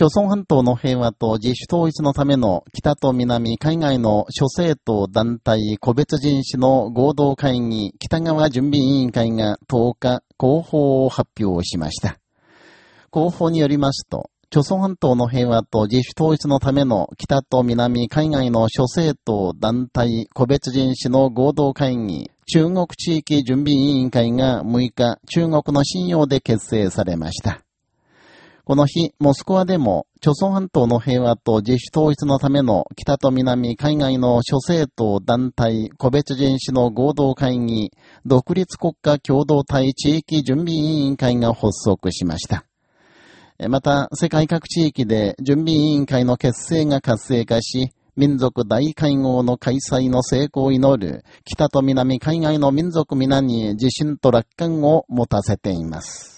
朝鮮半島の平和と自主統一のための北と南海外の諸政党団体個別人士の合同会議北側準備委員会が10日広報を発表しました。広報によりますと、朝鮮半島の平和と自主統一のための北と南海外の諸政党団体個別人士の合同会議中国地域準備委員会が6日中国の信用で結成されました。この日、モスクワでも、朝鮮半島の平和と自主統一のための北と南海外の諸政党団体個別人士の合同会議、独立国家共同体地域準備委員会が発足しました。また、世界各地域で準備委員会の結成が活性化し、民族大会合の開催の成功を祈る、北と南海外の民族皆に自信と楽観を持たせています。